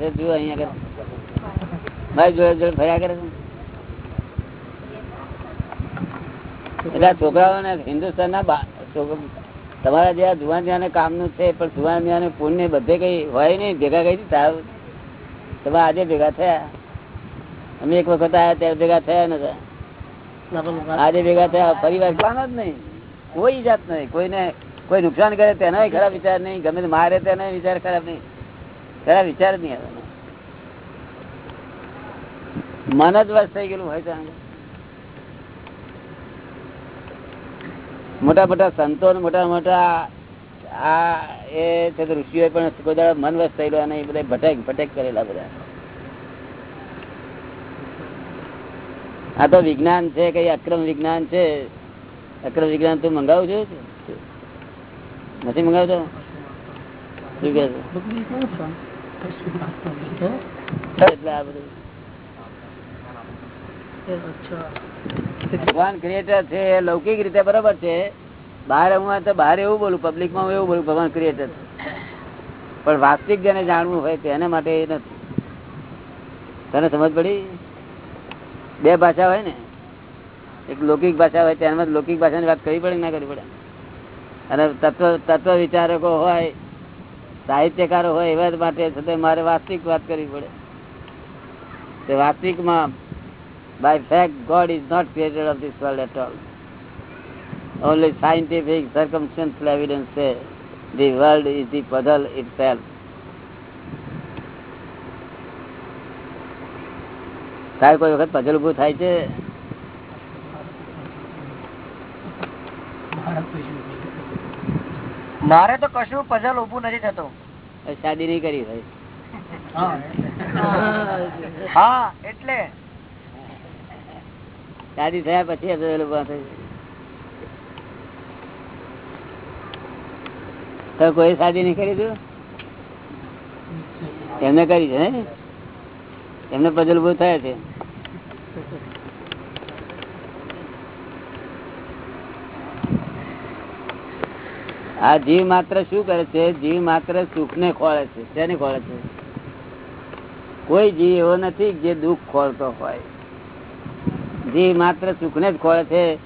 તમારા જેવા જુવાન જ્યાં કામનું છે, પણ જુવાન જ્યાં પુણ્ય બધે કઈ હોય નહીં, ભેગા કઈ સાહેબ તમે આજે ભેગા થયા? અમે એક વખત આવ્યા ત્યારે ભેગા થયા નતા. આજે ભેગા થયા પરિવાર કામ જ નહીં. કોઈ જાત નહીં. કોઈને કોઈ નુકસાન કરે તેનો ખરાબ વિચાર નહીં. ગમે મારે તેનો વિચાર ખરાબ નહીં. ખરાબ વિચાર નહીં આવે. મન જ વસ થઈ ગયેલું હોય ત્યાં મોટા મોટા સંતો મોટા મોટા આ એ છે કે ઋષિઓ પણ મન વસ થયેલું અને એ બધા ભટેક ભટેક કરેલા બધા. આ તો વિજ્ઞાન છે કઈ અક્રમ વિજ્ઞાન છે. અક્રમ વિજ્ઞાન તું મંગાવું છું નથી મંગાવતો? શું કે ભગવાન ક્રિએટર છે, લૌકિક રીતે બરોબર છે. બહાર હું તો બહાર એવું બોલું પબ્લિકમાં હું એવું બોલું, ભગવાન ક્રિએટર પણ વાસ્તવિક જેને જાણવું હોય તેના માટે એ નથી. તને સમજ પડી? બે ભાષા હોય ને. એક લૌકિક ભાષા હોય તેમાં લૌકિક ભાષાની વાત કરવી પડે ના કરવી પડે? અને તત્વ તત્વ વિચારકો હોય સાહિત્યકારો હોય એવા માટે મારે વાસ્તવિક વાત કરવી પડે તે વાસ્તવિકમાં by fact God is not creator of this world at all. Only scientific circumstantial evidence say the world is the puzzle itself. તારે કોઈ વખત પઝલ ઉભું થાય છે મારે તો કશું પઝલ ઉભું નથી થતું. શાદી નહીં કરી ભાઈ હા. એટલે. શાદી થયા પછી તો કોઈ શાદી નહીં કરી તું? એમને કરી છે એમને પઝલ ઉભું થયા છે. આ જીવ માત્ર શું કરે છે? જીવ માત્ર સુખ ને ખોળે છે. તેને ખોળે છે? કોઈ જીવ એવો નથી જે દુઃખ ખોળતો હોય. જીવ માત્ર સુખ ને જ ખોળે છે.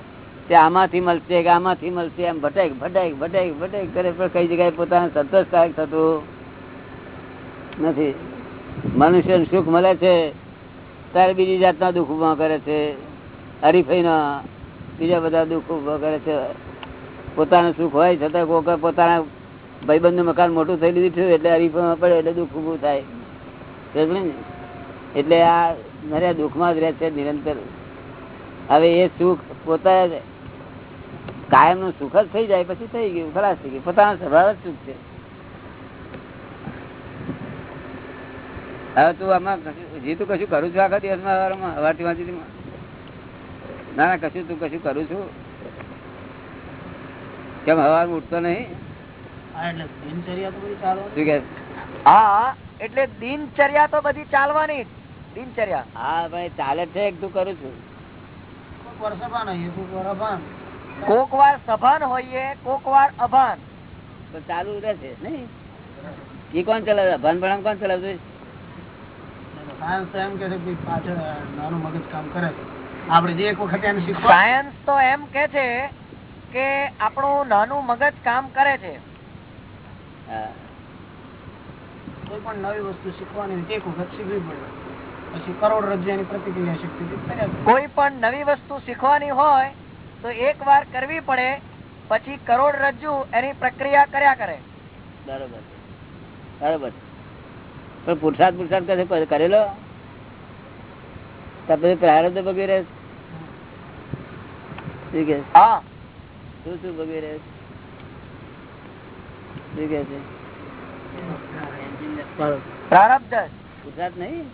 તે આમાંથી મળશે કે આમાંથી મળશે એમ ભટેક ભટેક ભટેક ભટેક કરે પણ કઈ જગ્યાએ પોતાને સંતોષકારક થતું નથી. મનુષ્ય સુખ મળે છે, ત્યારે બીજી જાતના દુઃખ ઊભા કરે છે. હરીફાઈના બીજા બધા દુઃખ ઊભા કરે છે. પોતાનું સુખ હોય, છતાં કોક પોતાના ભાઈબંધનું મકાન મોટું થઈ લીધું એટલે હરીફાઈમાં પડે એટલે દુઃખ ઉભું થાય? એટલે આ નરે દુઃખમાં જ રહે છે નિરંતર. હવે એ સુખ પોતા કાયમનું સુખ જ થઈ જાય, પછી થઈ ગયું, ખલાસ થઈ ગયું. પોતાનો સ્વભાવ જ સુખ છે. હવે તું આમાં જીતું કશું કરું છું આખા દિવસમાં સવારથી વાંચી? ના ના, કશું તું કશું કરું છું. કેમ હવાર ઉઠતો નહીં? હા એટલે દિનચર્યા તો બધી ચાલવાની. દિનચર્યા હા ભાઈ ચાલે છે એક તું કરું છું. કોક વાર સભાન હોઈએ કોક વાર અભાન. તો ચાલુ રહેશે નહીં? એ કોણ ચલાવે? અભાન ભણામ કોણ ચલાવતું સાયન્સ એમ કે છે પાછળ નાનું મગજ કામ કરે છે. આપણે જે એક વખત એને શીખવા સાયન્સ તો એમ કે છે કે આપણું નાનું મગજ કામ કરે છે? કોઈ પણ નવી વસ્તુ શીખવાની એક વખત શીખવી પડે. પછી કરોડ એની પ્રતિક્રિયા શક્તિ કોઈ પણ નવી વસ્તુ શીખવાની હોય તો એક વાર કરવી પડે પછી કરોડ રજ્જુ એની પ્રક્રિયા કર્યા કરે. બરોબર. બરોબર. પણ પુરસાદ પુરસાદ કશે કરેલો? તો પછી પ્રારબ્ધ વગેરે શું હા. શું શું શું કે છે? પ્રારબ્ધ જ. નહીં?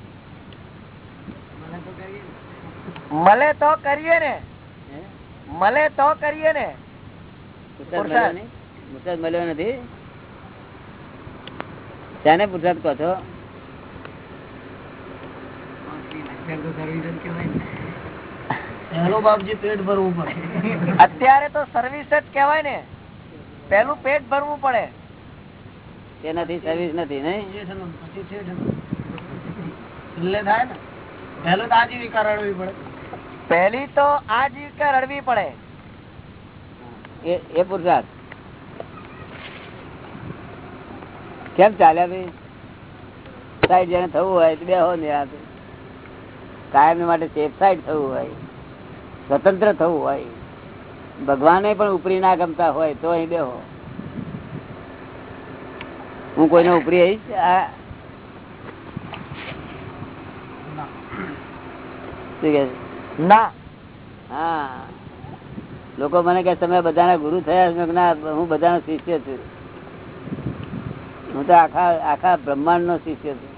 મળે તો કરીએ ને. હે? મળે તો કરીએ ને. પુરસાદ. મળ્યો નથી? શાને પુરસાદ કહો છો? પહેલું બાપજી પેટ ભરવું પડે. અત્યારે તો સર્વિસ જ કેવાય ને. પેલું પેટ ભરવું પડે. તેનાથી સર્વિસ નથી. છેલ્લે થાય ને. પહેલું તો આજીવિકા રડવી પડે. પહેલી તો આજીવિકા રડવી પડે. એ એ પુરુષાર્થ. કેમ ચાલ્યા ભાઈ? સાઈડ જેને થવું હોય બે હો ને યાર. કાયમ માટે સેફ સાઈડ થવું હોય. સ્વતંત્ર થવું હોય. ભગવાને પણ ઉપરી ના ગમતા હોય તો અહીં બેહો. હું કોઈને ઉપરી આવીશ? આ ના. હા. લોકો મને કે તમે બધાના ગુરુ થયા ના હું બધાનો શિષ્ય છું. હું તો આખા આખા બ્રહ્માંડ નો શિષ્ય છું.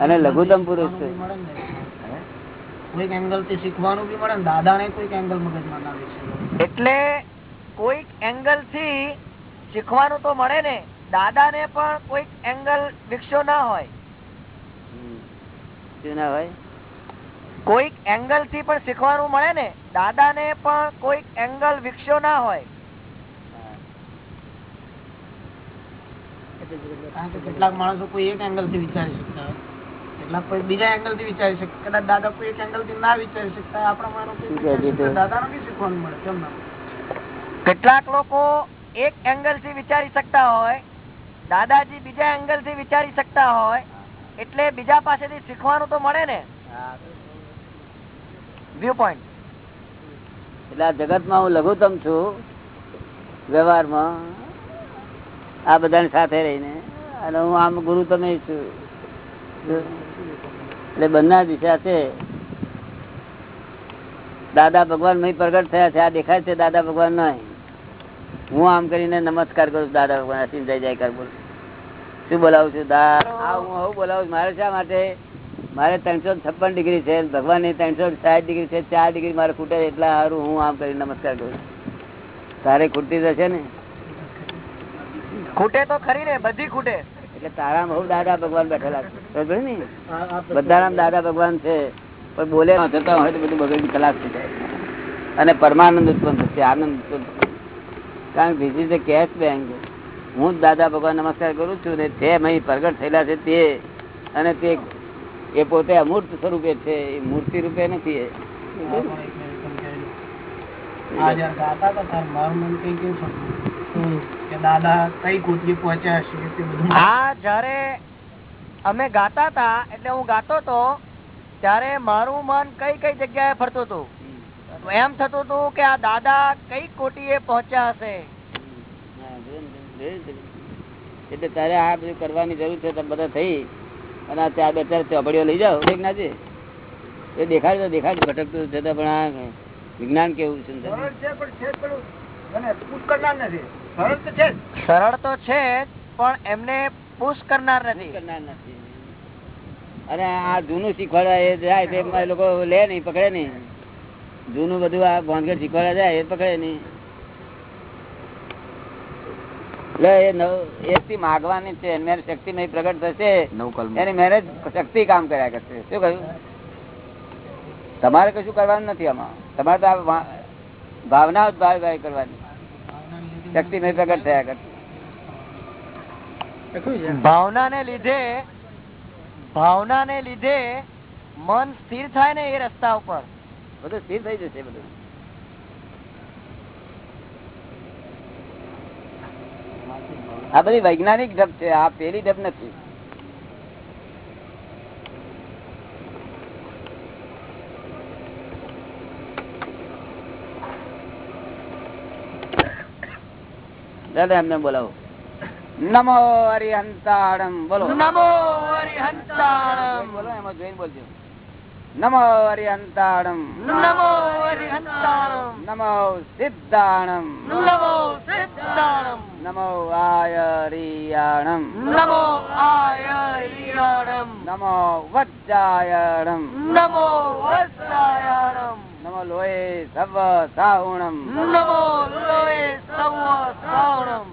અને લઘુત્તમ પુરુષ છે. ને. કોઈક એંગલથી શીખવાનું બી મળે ને દાદાને કોઈક એંગલ મગજમાં ના બેસે એટલે કોઈક એંગલથી શીખવાનું તો મળે ને દાદા ને પણ કોઈક એંગલ વિકસ્યો ના હોય. ના હોય. કોઈક એંગલથી પણ શીખવાનું મળે ને દાદા ને પણ કોઈક એંગલ વિકસ્યો ના હોય. કેટલાક માણસો કોઈ એક એંગલથી વિચારી શકતા હોય. કેટલાક કોઈ બીજા એંગલથી વિચારી શકે. કદાચ દાદા કોઈ એક એંગલથી ના વિચારી શકતા આપણા? શકતા. બી શીખવાનું મળે કેમ ના? કેટલાક લોકો એક એંગલથી વિચારી શકતા હોય દાદાજી બીજા એંગલથી વિચારી શકતા હોય એટલે બીજા પાસેથી શીખવાનું તો મળે ને? વ્યૂ પોઈન્ટ એટલે આ જગતમાં હું લઘુત્તમ છું વ્યવહારમાં આ બધાની સાથે રહીને અને હું આમ ગુરુ તમે છું. એટલે બંને દિશા છે. દાદા ભગવાન મહી પ્રગટ થયા છે. આ દેખાય છે દાદા ભગવાન નહીં. હું આમ કરીને નમસ્કાર કરું દાદા ભગવાન. અસીમ જય જયકાર બોલું. શું બોલાવું છું? દા હું આવું બોલાવું મારે શા માટે? મારે ત્રણસો છપ્પન ડિગ્રી છે. ભગવાનની ત્રણસો સાઠ ડિગ્રી છે. ચાર ડિગ્રી મારે ખૂટે એટલા સારું હું આમ કરીને નમસ્કાર કરું. તારે ખૂટતી જશે ને? ખૂટે તો ખરી ને, બધી ખૂટે. એટલે તારા બહુ દાદા ભગવાન બેઠેલા છે પડી ને દાદા ભગવાન છે પણ બોલે થતા હોય તો બધું બગડી કલાક થઈ જાય અને પરમાનંદ ઉત્પન્ન થશે આનંદ ઉત્પન્ન થશે કારણ કે ધીસ ઇઝ કેશ બેંક હું દાદા ભગવાન નમસ્કાર કરું છું ને તે અહીં પ્રગટ થયેલા છે તે અને તે એ પોતે અમૂર્ત સ્વરૂપે છે એ મૂર્તિ રૂપે નથી એ. ગાતા હતા મારું મન કઈ કેવું થતું કે દાદા કઈ કોટરી પહોંચ્યા હશે? તે બધું. હા જ્યારે અમે ગાતા હતા એટલે હું ગાતો હતો ત્યારે મારું મન કઈ કઈ જગ્યાએ ફરતું હતું? એમ થતું હતું કે આ દાદા કઈ કોટીએ પહોંચ્યા હશે? એટલે તારે આ બધું કરવાની જરૂર છે તમે બધા થઈ. અને આ ત્યાં બે ચાર ચોપડીઓ લઈ જાઓ એક ના છે. એ દેખાડ તો દેખાડ ભટકતું જતા પણ આ વિજ્ઞાન કેવું છે સરળ તો છે પણ એમને પુશ કરનાર નથી. કરનાર નથી. અને આ જૂનું શીખવાડવા એ જાય તે એ લોકો લે નહીં પકડે નહીં. જૂનું બધું આ ભોંગર શીખવાડવા જાય એ પકડે નહીં. માગવાની છે. શક્તિ નહીં પ્રગટ થશે. એની મેરે શક્તિ કામ કર્યા કરશે. શું કહ્યું? તમારે કશું કરવાનું નથી આમાં. તમારે તો ભાવના જ ભાઈ કરવાની. શક્તિ નહીં પ્રગટ થયા કરતી ભાવના ને લીધે ભાવના ને લીધે મન સ્થિર થાય ને એ રસ્તા ઉપર. બધું સ્થિર થઈ જશે બધું. આ બધી વૈજ્ઞાનિક ઢબ છે આ પેલી ઢબ નથી. દાદા એમને બોલાવો. નમો હરિહંતાણમ બોલો. નમો હરિહંતાણમ બોલો એમાં જોઈને બોલજો. નમો હરિહંતાણમ નમો હરિહંતાણમ નમો સિદ્ધાણમ. નમો સિદ્ધાણમ. નમો આયરિયાણમ. નમો આયરિયાણમ. નમો વજ્જાયણમ નમો વત્સાયાણમ નમો લોહે સવ સાહુણમ નમો લોય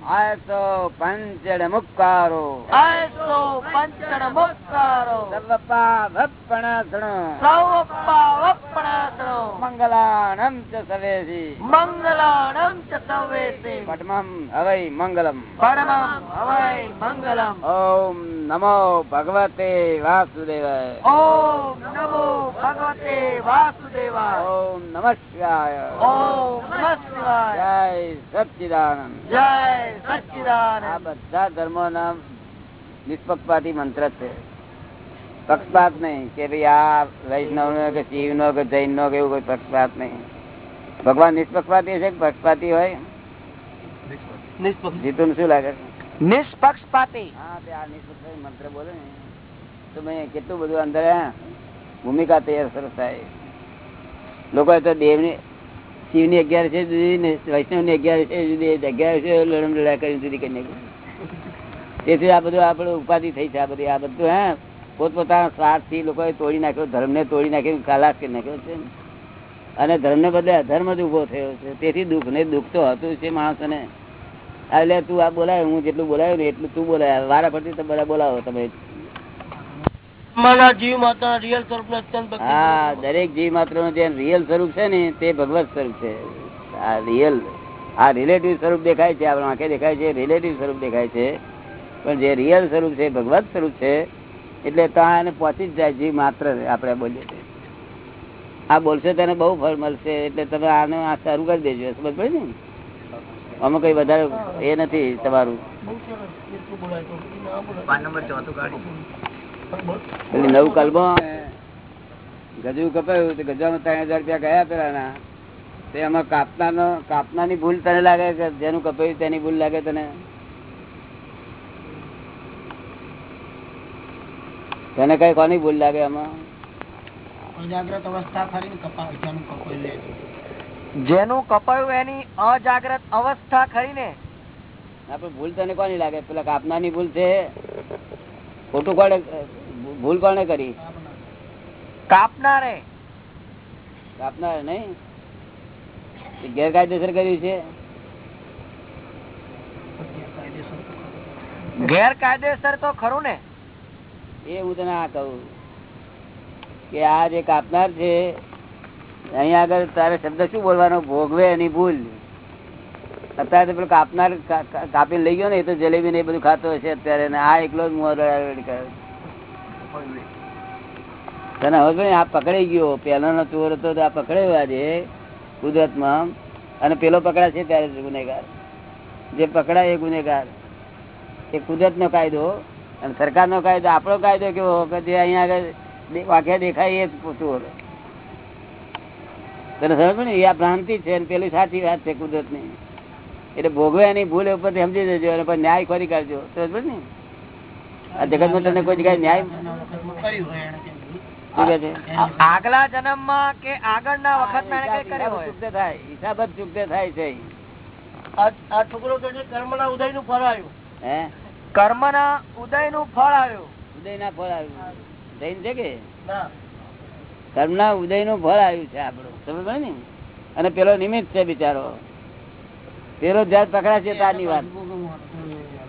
આયસો પંચડ મુક્કારો. આયસો પંચણ મુક્કારો. મંગલાણમ ચ સવેસી મંગલાણમ ચ સર્વેસી પટમમ હવૈ મંગલમ. પરમમ હવૈ મંગલમ. ઓમ નમો ભગવતે વાસુદેવાય. ઓમ નમો ભગવતે વાસુદેવાય. ઓમ નમઃ શિવાય. ઓમ નમઃ શિવાય. જય સચ્ચિદાનંદ. જય આ બધા ધર્મો નામ નિષ્પક્ષપાતી મંત્ર છે. પક્ષપાત નહીં કે ભાઈ આ વૈષ્ણવ નો કે શિવ નો કે જૈન નો કે એવું કોઈ પક્ષપાત નહીં. ભગવાન નિષ્પક્ષપાતી છે પક્ષપાતી હોય? જીતું શું લાગે નિષ્પક્ષપાતી. હા તે આ નિષ્પક્ષ મંત્ર બોલે ને. તો મેં કેટલું બધું અંદર હે, ભૂમિકા તૈયાર સરસ થાય. લોકો તો દેવની શિવની અગિયાર છે જુદી ને વૈષ્ણવની અગિયાર છે જુદી અગિયાર છે લડમ લડા કરી જુદી કરી નાખી. તેથી આ બધું આપડે ઉપાધિ થઈ છે આ બધી આ બધું હે. પોતપોતાના સ્વાર્થથી લોકોએ તોડી નાખ્યો ધર્મને તોડી નાખ્યો ખલાસ કરી નાખ્યો છે અને ધર્મને બદલે અધર્મ જ ઊભો થયો છે. તેથી દુઃખ ને દુઃખ તો હતું છે માણસોને. એટલે તું આ બોલાય હું જેટલું બોલાયું ને એટલું તું બોલાય. વારા ફરતી તમે બોલાવો તમે. હા દરેક જીવ માત્રનું જે રિયલ સ્વરૂપ છે ને તે ભગવત સ્વરૂપ છે. આ રિયલ આ રિલેટિવ સ્વરૂપ દેખાય છે આપણા આંખે દેખાય છે રિલેટિવ સ્વરૂપ દેખાય છે. પણ જે રિયલ સ્વરૂપ છે ભગવત સ્વરૂપ છે એટલે ત્યાં એને પહોંચી જ જાય જીવ માત્ર આપણે બોલીએ આ બોલશે તેને બહુ ફળ મળશે એટલે તમે આને આ શરૂ કરી દેજો સમજ પડે ને? આમાં કઈ વધારે એ નથી તમારું. એટલે નવું કલમાં ગજુ કપાયું તો ગજામાં ત્રણ હજાર રૂપિયા ગયા પેલાના. તે એમાં કાપનાનો કાપનાની ભૂલ તને લાગે કે જેનું કપાયું તેની ભૂલ લાગે તને? તને કઈ કોની ભૂલ લાગે આમાં? અજાગ્રત અવસ્થા ખરી જેનું કપાઈ લે છે. જેનું કપાયું એની અજાગ્રત અવસ્થા ખરી ને આપડે ભૂલ તને કોની લાગે? પેલા કાપનાની ભૂલ છે. ખોટું કોને ભૂલ કોને કરી? કાપનારે. કાપનારે નહીં? ગેરકાયદેસર કર્યું છે. ગેરકાયદેસર તો ખરું ને. એ હું તને આ કહું કે આ જે કાપનાર છે, અહીંયા આગળ તારે શબ્દ શું બોલવાનો? ભોગવે એની ભૂલ. અત્યારે પેલો કાપનાર કાપીને લઈ ગયો ને, એ તો જલેબી ને બધું ખાતો હશે અત્યારે ને આ એકલો જ તને હવે આ પકડાઈ ગયો. પહેલાનો ચોર હતો તો આ પકડાયો આજે કુદરતમાં. અને પેલો પકડાશે ત્યારે ગુનેગાર. જે પકડાય એ ગુનેગાર. એ કુદરત નો કાયદો. અને સરકાર નો કાયદો આપણો કાયદો કેવો? કે જે અહીંયા આગળ દે- દેખાય એ જ પૂછવું તને સમજ ને? આ ભ્રાંતિ છે અને પેલી સાચી વાત છે કુદરતની એટલે ભોગવે એની ભૂલ ઉપરથી સમજી દેજો અને પછી ન્યાય ખોરી કરજો સમજ ને? આ જગતમાં તને કોઈ જગ્યાએ ન્યાય આગલા જન્મમાં કે આગળના વખત ના કર્યું ચૂકતે થાય. હિસાબ જ ચૂકતે થાય છે. આ છોકરો કર્મ ના ઉદયનું ફરાયું. આવ્યું હે કર્મના ઉદયનું ફળ આવ્યું. ઉદય ના ફળ આવ્યું. જૈન છે કે? ના. ઉદયનું ફળ આવ્યું છે આપડું સમજ ને? અને પેલો નિમિત્ત છે બિચારો. પેલો જાત પકડાશે તારની વાત.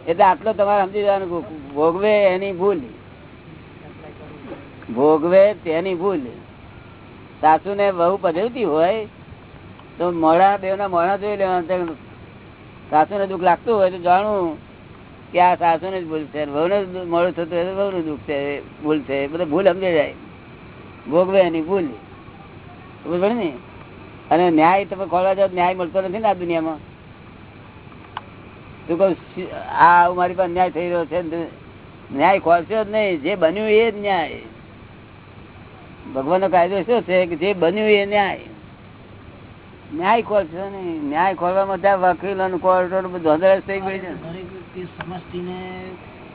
એટલે આટલો તમારે સમજી જવાનું ભોગવે એની ભૂલ. ભોગવે તેની ભૂલ. સાસુ ને બહુ પધરતી હોય તો મોડા બે ના મોડા જોઈ લેવાના. સાસુ ને દુઃખ લાગતું હોય તો જાણવું કે આ સાસુ ને જ ભૂલ છે વહુ ને મળું થતું વહુ નું દુઃખ છે, ભૂલ છે બધું ભૂલ સમજે જાય. ભોગવે એની ભૂલ. ખબર ને? અને ન્યાય તમે ખોલવા જાવ ન્યાય મળતો નથી ને આ દુનિયામાં. તું કહું આ મારી પાસે ન્યાય થઈ રહ્યો છે ન્યાય ખોલશો જ નહીં. જે બન્યું એ જ ન્યાય. ભગવાન નો કાયદો શું છે કે જે બન્યું એ ન્યાય? ન્યાય ખોલશો નહીં. ન્યાય ખોલવામાં ત્યાં વકીલો કોર્ટો બધું ધોંધળસ થઈ ગયું છે. વ્યક્તિ સમષ્ટિને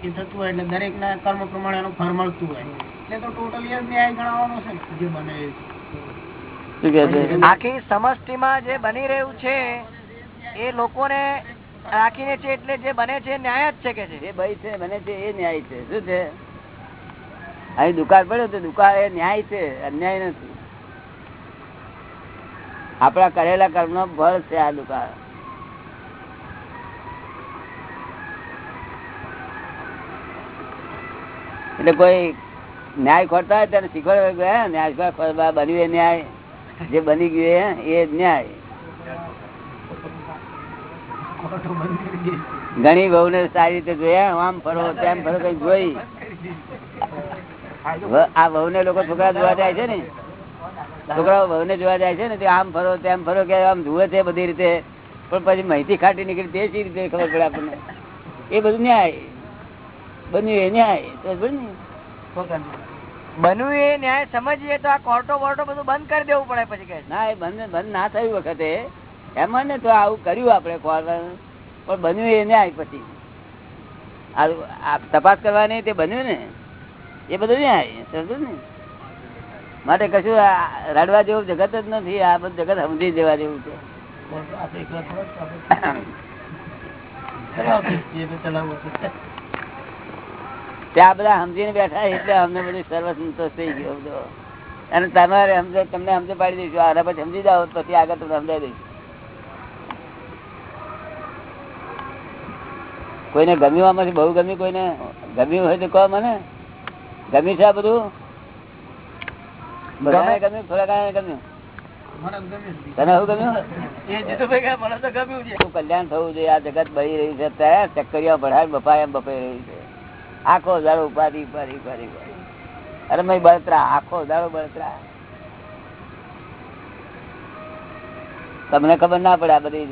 એ થતું હોય એટલે દરેકના કર્મ પ્રમાણે એનું ફળ મળતું હોય. એટલે તો ટોટલી જ ન્યાય ગણાવવાનો છે જે બને એ. આખી સમષ્ટિમાં જે બની રહ્યું છે એ લોકોને રાખીને છે એટલે જે બને છે ન્યાય જ છે કે છે? જે ભાઈ છે બને છે એ ન્યાય છે. શું છે? અહીં દુકાળ પડ્યો તો દુકાળ એ ન્યાય છે અન્યાય નથી. આપણા કરેલા કર્મ નો ફળ છે આ દુકાળ. એટલે કોઈ ન્યાય ખોરતા હોય તેને શીખવાડે. ન્યાય બન્યું એ ન્યાય. જે બની ગયું એ ન્યાય. ઘણી બહુ ને સારી રીતે જોયા આમ ફરો, તેમ ફરો, કઈ જોઈ. આ બહુ ને લોકો છોકરા જોવા જાય છે ને. છોકરાઓ બહુ ને જોવા જાય છે ને આમ ફરો, તેમ ફરો, કે આમ જુએ છે બધી રીતે. પણ પછી માહિતી ખાટી નીકળી, તે સી રીતે ખબર પડે આપણને? એ બધું ન્યાય. બન્યું એ ન્યાય? બનવું એ ન્યાય સમજીએ તો આ કોર્ટો બોર્ટો બધું બંધ કરી દેવું પડે પછી કે ના એ બંધ બંધ ના થયું વખતે એમાં ને તો આવું કર્યું આપણે કોલ પણ બન્યું એ ન્યાય પછી. આ- આ તપાસ કરવાની તે બન્યું ને? એ બધું ન્યાય સમજો ને? માટે કશું રડવા જેવું જગત જ નથી આ બધું જગત સમજી જવા જેવું છે. આપણે એકલા થોડા જ આપણે ચલાવતું જ છીએ તો ચલાવવું છે. ત્યાં બધા સમજીને બેઠા એટલે અમને બધું સર્વ સંતોષ થઈ ગયો બધો. અને તમારે સમજો તમને સમજ પાડી દઈશું. આના પછી સમજી જાઓ પછી આગળ તમને સમજાવી દઈશું. કોઈને ગમ્યું આમાંથી બહુ ગમ્યું કોઈને? ગમ્યું હોય તો કહો મને. ગમ્યું છે આ બધું? બધાને ગમ્યું? થોડા ઘણા ગમ્યું. તને શું ગમ્યું? કલ્યાણ થવું જોઈએ? આ જગત બળી રહ્યું છે ત્યાં ચક્કરિયા ભરાય બફાય એમ બપાઈ રહ્યું છે. આખો દાડો ઉપાધિ ઉપાધિ ઉપાધિ. અરે ભાઈ, બળતરા, આખો દાડો બળતરા. તમને ખબર ના પડે આ બધી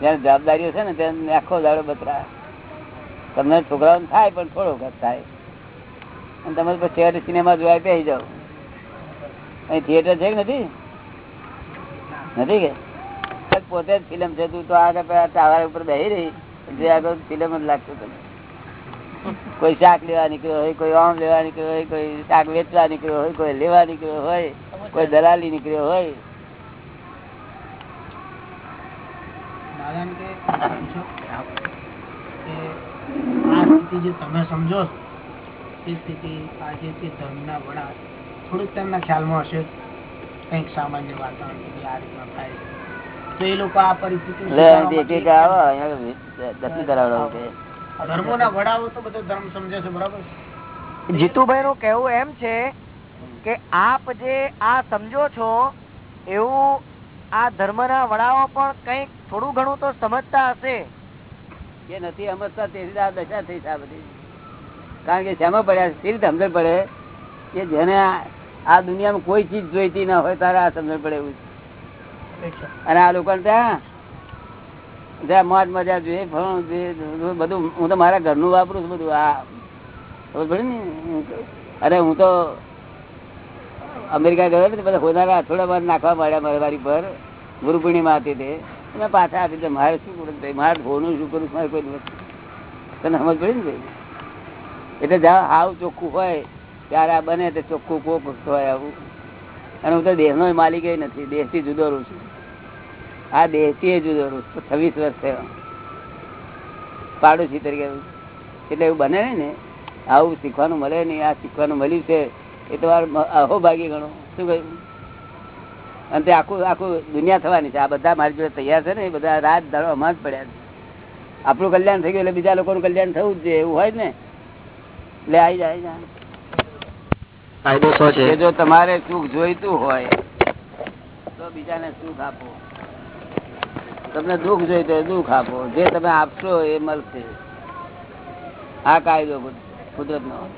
જયારે જવાબદારીઓ છે ને તેને આખો દાડો બતરા. તમને છોકરાઓ થાય પણ થોડો વખત થાય. અને તમે પછી સિનેમા જોવા પહેરી જાઓ. અહીં થિયેટર છે કે નથી? નથી કે? પોતે જ ફિલ્મ છે. તું તો આગળ ટાવર ઉપર બેસી રહી. જે આગળ ફિલ્મ જ લાગતું તને કોઈ શાક લેવા નીકળ્યો હોય કોઈ આમ લેવા નીકળ્યો હોય કોઈ શાક વેચવા નીકળ્યો હોય કોઈ લેવા નીકળ્યો હોય કોઈ દલાલી નીકળ્યો હોય. તમે સમજો એ સ્થિતિ આજે તે ધર્મના વડા થોડુંક તેમના ખ્યાલમાં હશે. કંઈક સામાન્ય વાતાવરણ આ રીતના થાય તો એ લોકો આ પરિસ્થિતિ એટલે એક એક આવો અહીંયા દર્શન કરાવડાવો કે ધર્મોના વડાઓ તો બધો ધર્મ સમજે છે બરાબર? જીતુભાઈ નું કેવું એમ છે કે આપ જે આ સમજો છો એવું આ ધર્મના વડાઓ પણ કંઈક થોડું ઘણું તો સમજતા હશે. એ નથી સમજતા તેથી આ દશા થઈ છે આ બધી. કારણ કે શેમાં પડ્યા છે? સી રીતે સમજણ પડે? કે જેને આ આ દુનિયામાં કોઈ ચીજ જોઈતી ના હોય તારે આ સમજણ પડે એવું અને આ લોકો ત્યાં જ્યાં મોજ મજા જોઈએ ફળ બધું. હું તો મારા ઘરનું વાપરું છું બધું. આ અરે હું તો અમેરિકા ગયો બધા હોનારા થોડા વાર નાખવા પડ્યા મારા મારી પર. ગુરુ પૂર્ણિમા હતી તે. મેં પાછા આપી દે મારે શું કરું મારે ફોનું શું કરું મારે કોઈ દિવસ તને સમજ પડી ને એટલે જ્યાં હાવ ચોખ્ખું હોય ત્યારે આ બને તે ચોખ્ખું કોક હોય આવું. અને હું તો દેહનો માલિક નથી. દેહથી જુદો રહું છું. આ દેહથી જુદો છવ્વીસ વર્ષ થયો. પાડોશી તરીકે. એટલે એવું બને ને આવું શીખવાનું મળે નહીં આ શીખવાનું મળ્યું છે એ તો અહોભાગી ગણો. શું કહ્યું? અને તે આખું આખું દુનિયા થવાની છે. આ બધા મારી જોડે તૈયાર છે ને એ બધા રાત દાડો જ પડ્યા છે. આપણું કલ્યાણ થઈ ગયું એટલે બીજા લોકોનું કલ્યાણ થવું જ જોઈએ એવું હોય ને. એટલે આવી જાય જાય કાયદો જો તમારે સુખ જોઈતું હોય તો બીજાને સુખ આપો. તમને દુઃખ જોઈ તો દુઃખ આપો. જે તમે આપશો એ મળશે. આ કાયદો કુદરત નો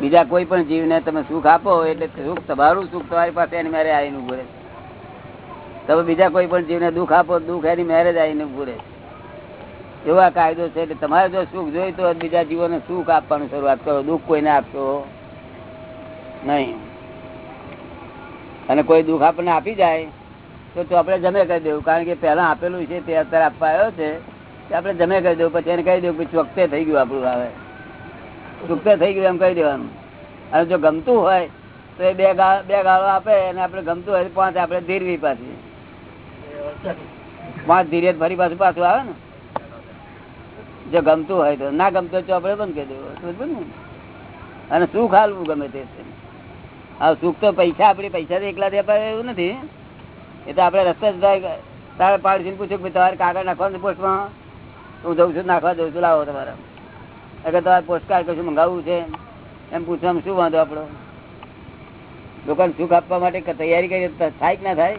બીજા કોઈ પણ જીવને તમે સુખ આપો એટલે સુખ તમારું સુખ તમારી પાસે એની મેરે આવીને ઉભું તમે બીજા કોઈ પણ જીવને દુઃખ આપો દુઃખ એની મેરે જ આવીને ઉભું રહે એવો આ કાયદો છે એટલે તમારે જો સુખ જોઈ તો બીજા જીવોને સુખ આપવાનું શરૂઆત કરો. દુઃખ કોઈને આપશો? નહીં. અને કોઈ દુઃખ આપણને આપી જાય તો આપણે જમે કરી દેવું. કારણ કે પહેલા આપેલું છે તે અત્યારે આપવા આવ્યો છે, તે જમે કરી દેવું. પછી એને કહી દેવું કે થઈ ગયું આપણું હવે. ચૂકતે થઈ ગયું એમ કહી દેવાનું. અને જો ગમતું હોય, તો એ બે ગાળ આપે અને આપણે ગમતું હોય પાંચ આપણે ધીરવી પાછી. પાંચ ધીરે ફરી પાછું પાછું આવે ને. જો ગમતું હોય તો. ના ગમતું તો આપણે બંધ કરી દેવું. ને? અને સુખ હાલવું ગમે તે હા સુખ તો પૈસા આપડે પૈસા એકલા દે એવું નથી. એ તો આપડે રસ્તે તારે પાડોશી પૂછ્યું કે તમારે કાગળ નાખવાનું પોસ્ટમાં હું જઉં છું, નાખવા દઉં છું, લાવો તમારે. અગર તમારે પોસ્ટ કાર્ડ કશું મંગાવવું છે, એમ પૂછવામાં શું વાંધો આપણો? લોકોને સુખ આપવા માટે તૈયારી કરી થાય કે ના થાય?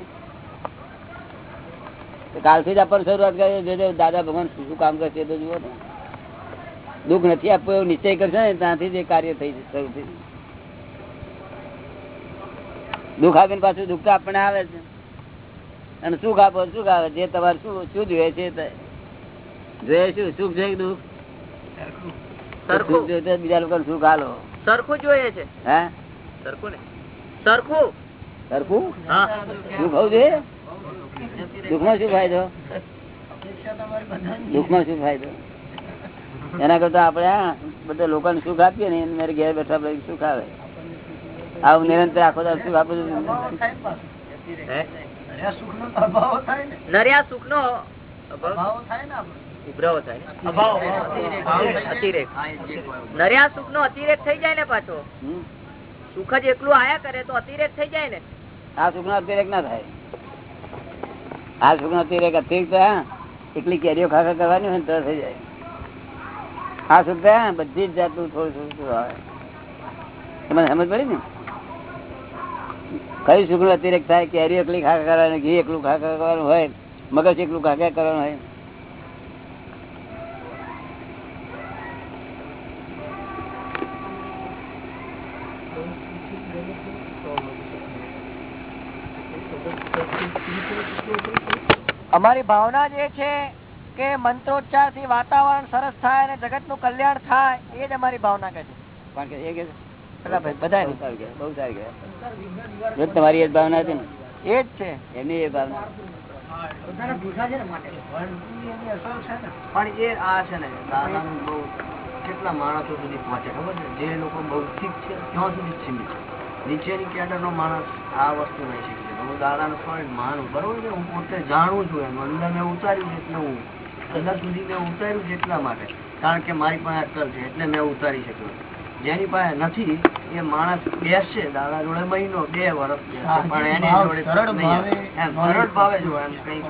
કાલથી જ આપણને શરૂઆત કરી જોજો દાદા ભગવાન શું કામ કરશે તો જુઓ ને. દુઃખ નથી આપવું એવું નિશ્ચય કરશે ને, ત્યાંથી જ કાર્ય થઈ શરૂ થઈ દુઃખ આપીને પાછું દુઃખ તો આપણને આવે છે અને સુખ આપો સુખ આવે. જે તમારે શું શું જોઈએ છે. જોઈએ શું? સુખ જોઈએ દુઃખ? સરખું. સુખ જોઈએ બીજા લોકો સુખ હાલો સરખું જોઈએ છે. હે? સરખું ને? સરખું. સરખું? દુઃખ હોવું જોઈએ? દુઃખમાં શું ફાયદો? દુઃખમાં શું ફાયદો? એના કરતા આપણે બધા બધા લોકોને સુખ આપીએ ને એને મારે ઘેર બેઠા સુખ આવે. આવું નિરંતર આખો સુખ આપું. નર્યા સુખ નો. ઉભરાવો થાય. અતિરેક. નર્યા સુખ નો અતિરેક થઈ જાય ને પાછો. સુખ જ એકલું આયા કરે તો અતિરેક થઈ જાય ને. આ સુખ નો અતિરેક ના થાય. આ સુખ નો અતિરેક અતિરેક એકલી કેરીઓ ખાખા કરવાની હોય ને તો થઈ જાય. આ સુખ બધી જ જાતનું થોડું થોડું થોડું આવે. તમને સમજ પડી ને? કઈ નો અતિરેક થાય કેરી એકલી ખાખા કરવાની ઘી એકલું ખાખા કરવાનું હોય મગજ એકલું ખાખા કરવાનું હોય. અમારી ભાવના જે છે કે મંત્રોચ્ચારથી વાતાવરણ સરસ થાય અને જગતનું કલ્યાણ થાય એ જ અમારી ભાવના કે છે. કારણ કે એ કે પેલા ભાઈ બધા બહુ સારું કહેવાય, બહુ સારું કહેવાય. જો તમારી એ જ ભાવના હતી ને? એ જ છે. એમની એ ભાવના. પણ એ આ છે ને બહુ કેટલા માણસો સુધી પહોંચે ખબર છે? જે લોકો બૌદ્ધિક છે ત્યાં સુધી સીમિત. છે નીચેની કેડરનો માણસ આ વસ્તુ નહીં શીખી શકે હું દાદાને માનું બરોબર છે? હું પોતે જાણું છું એમ. અંદર મેં ઉતાર્યું છે એટલે હું અંદર સુધી મેં ઉતાર્યું છે એટલા માટે. કારણ કે મારી પાસે અક્કલ છે એટલે મેં ઉતારી શક્યો. જેની પાસે નથી એ માણસ બેસશે દાદા જોડે મહિનો બે વર્ષ બેસશે. પણ એની જોડે સરળ ભાવે આવે. એમ સરળ ભાવે જો એમ કઈ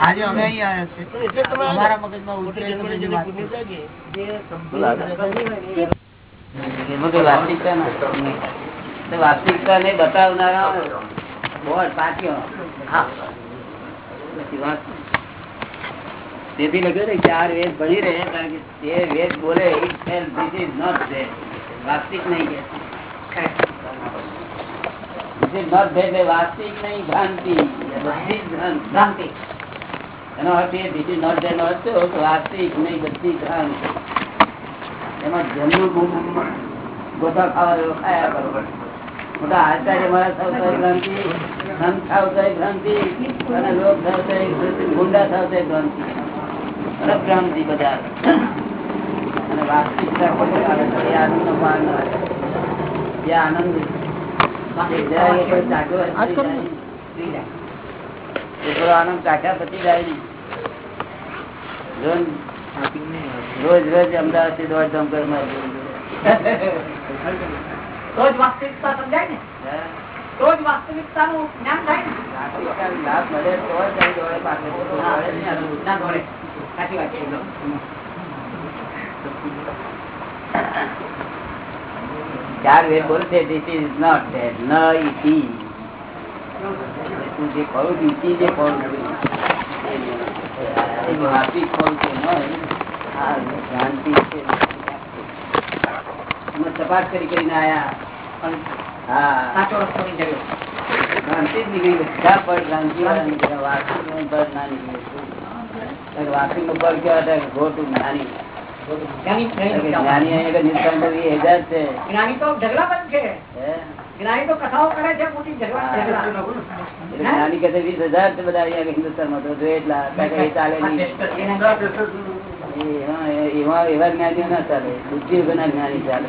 આજે અમે અહીં આવ્યા છે અમારા મગજમાં ઉતરે તો બધી વાત છે. એમાં કઈ વાસ્તવિકતા ના તો વાસ્તવિકતા ને બતાવનારા બોર્ડ પાક્યો પછી વાત તેથી લખ્યું ને ચાર વેદ ભણી રહે, કારણ કે તે વેદ બોલે not નહીં કે. બધી ભ્રાંતિ. એમાં જમનું ગોતા ખાવા ખાયા કરો. મોટા આચાર્ય મારા તો ભ્રાંતિ, સંત થાવ ભ્રાંતિ, અને બધા અને વાસ્તવિકતા કોઈ આવે. તો એ પાર ન જે આનંદ આનંદ જાય નહીં. રોજ- રોજ રોજ અમદાવાદથી કરવા તો જ વાસ્તવિકતા સમજાય ને? તો જ વાસ્તવિકતા નું જ્ઞાન થાય ને? લાભ મળે તો જ દોડે પાછળ. દોડે નહીં. ના દોડે. સાચી વાત છે. ચાર વેદ બોલશે ધીસ ઇઝ નોટ ધેટ ન તું જે ખરું છું, ઇતિ જે ખરું છું. વાસ્તવિક ખરું છે શાંતિ છે. અમે તપાસ કરી કરીને આયા. પણ હા. સાચો રસ્તો જડ્યો. ભ્રાંતિ જ નીકળી બધા પર ભ્રાંતિ વાળા નીકળ્યા નું પર ના નીકળ્યું. વાસ્તવિકનું પર કેવા હતા ખોટું જ્ઞાની જ્ઞાની જ્ઞાની જ્ઞાની અહીંયા નિષ્કામ કરી હજાર છે જ્ઞાની તો ઝઘડા બંધ છે હે? જ્ઞાની તો કથાઓ કરે છે મોટી ઝઘડા ઝઘડા. જ્ઞાની કહે વીસ હજાર છે બધા અહીંયા હિન્દુસ્તાનમાં તો જોઈએ એટલા કારણ કે એ ચાલે નહીં એ હા, એ- એવા એવા જ્ઞાનીઓ ના ચાલે બુદ્ધિ વગરના જ્ઞાની ચાલે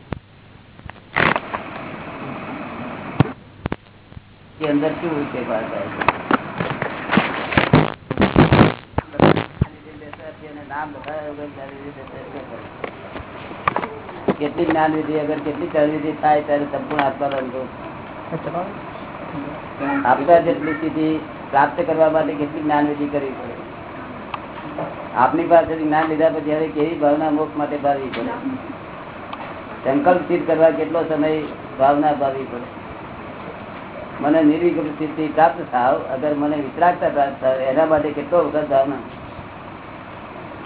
કે અંદર શું ફેરફાર છે બહાર? કેટલી જ્ઞાન વિધિ અગર કેટલી ચરણ થાય ત્યારે સંપૂર્ણ આત્માનો અનુભવ. આપતા જેટલી સ્થિતિ પ્રાપ્ત કરવા માટે કેટલી જ્ઞાન વિધિ કરવી પડે? આપની પાસેથી જ્ઞાન લીધા પછી હવે કેવી ભાવના મોક્ષ માટે ભાવવી પડે? સંકલ્પ સિદ્ધ કરવા કેટલો સમય ભાવના ભાવવી પડે? મને નિર્વિકલ્પ સ્થિતિ પ્રાપ્ત થાવ, અગર મને વિતરાગતા પ્રાપ્ત થાવ, એના માટે કેટલો વખત ભાવના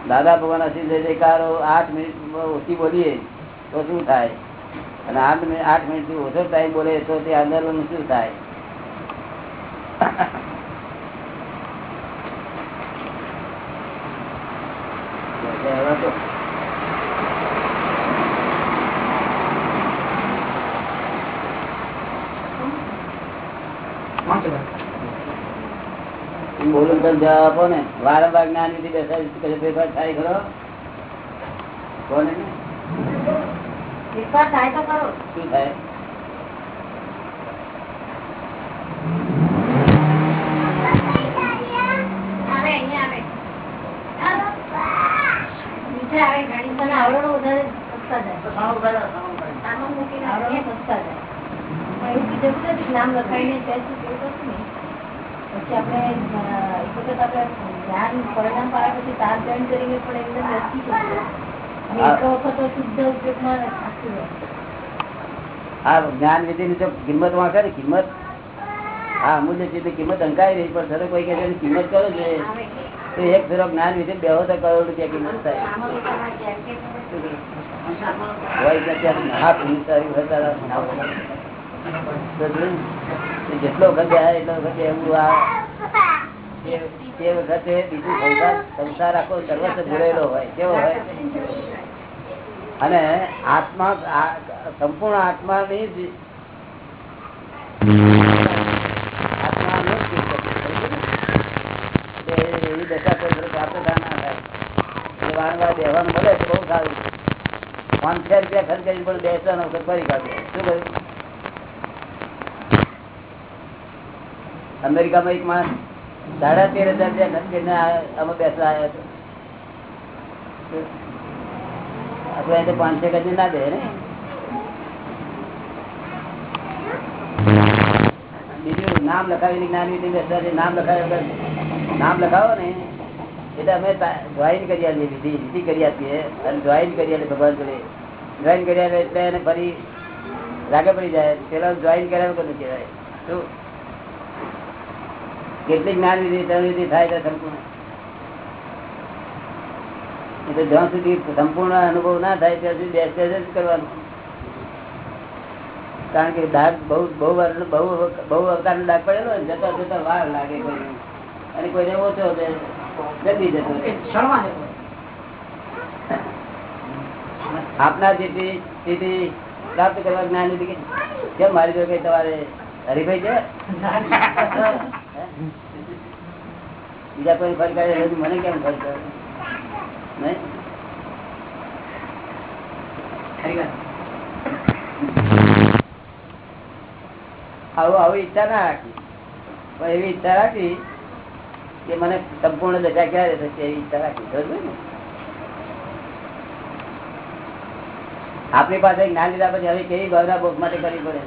દાદા ભગવાન અસી જય જયકારો આઠ મિનિટ ઓછી બોલીએ તો શું થાય? અને આઠ મિનિટ આઠ મિનિટથી ઓછો ટાઈમ બોલે તો તે આંદોલન શું થાય? હવે તો બોલું જવાબ આપો ને. વારંવાર જ્ઞાન વિધિ બેસાડી ફેરફાર થાય ખરો? કોને ફેરફાર થાય તો ખરો. શું થાય? નામ લખાઈને ત્યાં સુધી પછી આપણે એક વખત આપણે ધ્યાન પરિણામ પાડ્યા પછી તાર જોઈન કરીને પણ એકદમ લખી શકીએ એક વખત શુદ્ધ ઉપયોગમાં આ જ્ઞાન વિધિ ની જો કિંમત વાંકે ને કિંમત. આ અમૂલ્ય ચીજ કિંમત અંકાઈ રહી પણ સર કોઈ કહે કિંમત કરો છે તો એક ફેરો જ્ઞાન વિધિ બે તો કરોડ રૂપિયા કિંમત થાય. હોય ત્યાં એ જેટલો વખત વખતે બીજું સંસાર સંસાર આખો સર્વસ્વ જોડેલો હોય, કેવો હોય? અને આત્મા સંપૂર્ણ આત્માની જ. એવી દશા ના મળે તો બહુ સારું. પાંચસો રૂપિયા ખર્ચ કરી પણ બેસવાનો ફરી કાઢો શું કહ્યું? અમેરિકામાં એક માણસ સાડા તેર હજાર રૂપિયા કરીને બેસવા આવ્યા હતો. આપડે તો પાંચસો કદી ના દે ને. નામ લખાવીને જ્ઞાન વિધિ નામ લખાવ્યા નામ લખાવો ને એટલે અમે જોઈન કરી આપીએ, વિધિ વિધિ કરી આપીએ, અને જોઈન કરી આપીએ ભગવાન જોડે. જોઈન કરી આપે એટલે એને ફરી રાગે પડી જાય. પેલા જોઈન કર્યા વગર કહેવાય. શું કેટલી જ્ઞાન વિધિ ત્રણ વિધિ થાય તો સંપૂર્ણ. એટલે જ્યાં સુધી સંપૂર્ણ અનુભવ ના થાય ત્યાં સુધી બેસ જ કરવાનું. કારણ કે દાગ બહુ બહુ વાર બહુ બહુ અવતાર દાગ પડેલો જતા જતા વાર લાગે કોઈ અને કોઈને ઓછો જલ્દી જતો. આપના જેથી સ્થિતિ પ્રાપ્ત કરવા જ્ઞાન લીધી કે કેમ મારી જો કઈ તમારે હરીભાઈ છે? બીજા કોઈ ફરી કરે મને કેમ ફરી આવું, આવી ઈચ્છા ના રાખી. પણ એવી ઈચ્છા રાખી કે મને સંપૂર્ણ દશા ક્યારે થશે એવી ઈચ્છા રાખી. સમજ્યું ને? આપણી પાસે જ્ઞાન લીધા પછી હવે કેવી ભાવના ભોગ માટે કરવી પડે?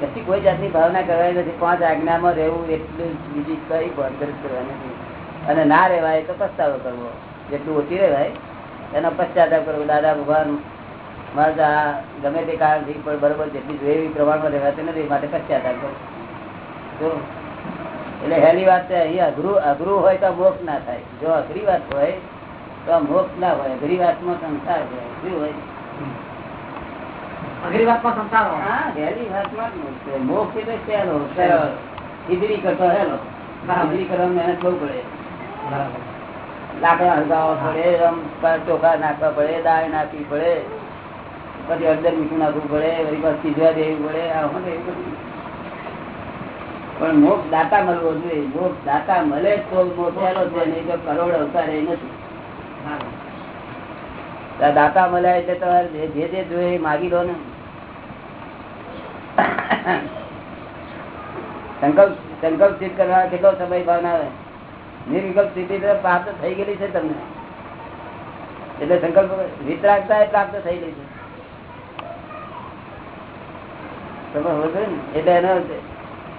પછી કોઈ જાતની ભાવના કરવાની નથી. પાંચ આજ્ઞામાં રહેવું એટલું બીજી કઈ બંધ કરવાની નથી. અને ના રહેવાય તો પસ્તાવો કરવો. જેટલું ઓછી રહેવાય, એનો પશ્ચાતાપ કરવો. દાદા, ભગવાન, મારે ગમે તે કારણથી પણ બરોબર જેટલી જોઈએ એવી પ્રમાણમાં રહેવાતી નથી. માટે પશ્ચાતાપ કરો એટલે હેલી વાત છે, અહીં અઘરું અઘરું હોય તો મોક્ષ ના થાય. જો અઘરી વાત હોય, તો મોક્ષ ના હોય. અઘરી વાતમાં સંસાર હોય. શું હોય. હા, વાતમાં જ મોક્ષ છે. મોક્ષ એટલે સહેલો, સરળ. ખીચડી કરતો હેલો ખીચડી કરવામાં મહેનત બહુ પડે. લાકડા હળગાવવા પડે આમ ચોખા નાખવા પડે દાળ નાખવી પડે. પછી હળદર મીઠું નાખવું પડે વળી પાછું ખીજવા દેવું પડે આ શું પણ મોક્ષ દાતા મળવો જોઈએ. મોક્ષ દાતા મળે તો મોટેલો છે? નહીં તો કરોડ અવતારે નથી. દાતા મળ્યા એટલે તમારે જે જે જોઈએ માગી લો ને. સંકલ્પ સંકલ્પ સિદ્ધ કરવા કેટલો સમય ભાવના આવે? નિર્વિકલ્પ સ્થિતિ પ્રાપ્ત થઈ ગયેલી છે તમને. એટલે સંકલ્પ વિતરાગતા પ્રાપ્ત થઈ ગઈ છે? એટલે એનો